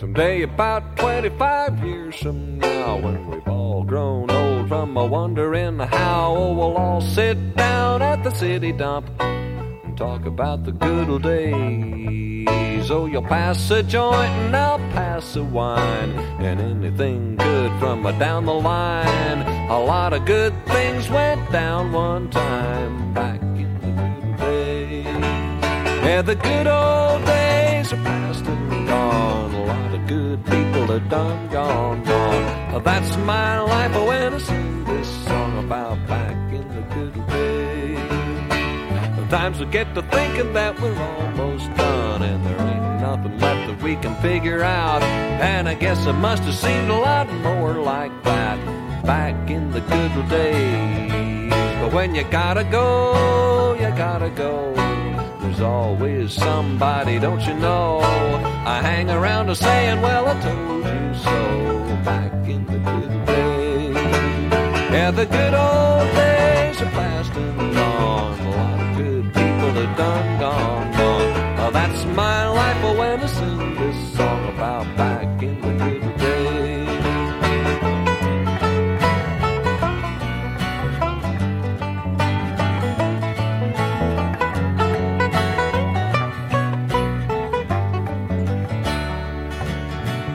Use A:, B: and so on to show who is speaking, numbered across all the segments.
A: One day, about 25 years from now, when we've all grown old from a wondering how, oh, we'll all sit down at the city dump and talk about the good old days. Oh, you'll pass a joint and I'll pass a wine, and anything good from a down the line. A lot of good things went down one time back in the good days. Yeah, the good old days are past and gone. Good people are done, gone, gone. That's my life when I sing this song about back in the good days. Sometimes we get to thinking that we're almost done, and there ain't nothing left that we can figure out. And I guess it must have seemed a lot more like that back in the good old days. But when you gotta go, you gotta go. Always somebody, don't you know? I hang around to saying, well, I told you so. Back in the good days. Yeah, the good old days are past and gone. A lot of good people are done, gone, gone. Oh, that's my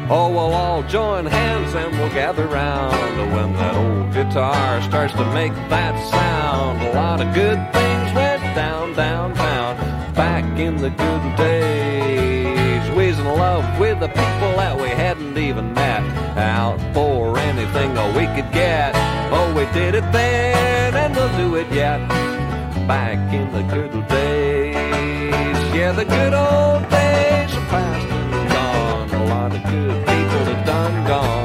A: Oh, we'll all join hands and we'll gather round when that old guitar starts to make that sound. A lot of good things went down downtown back in the good days. We was in love with the people that we hadn't even met. Out for anything that we could get. Oh, we did it then and we'll do it yet. Back in the good days. Yeah, the good old days lot of good people are done, gone,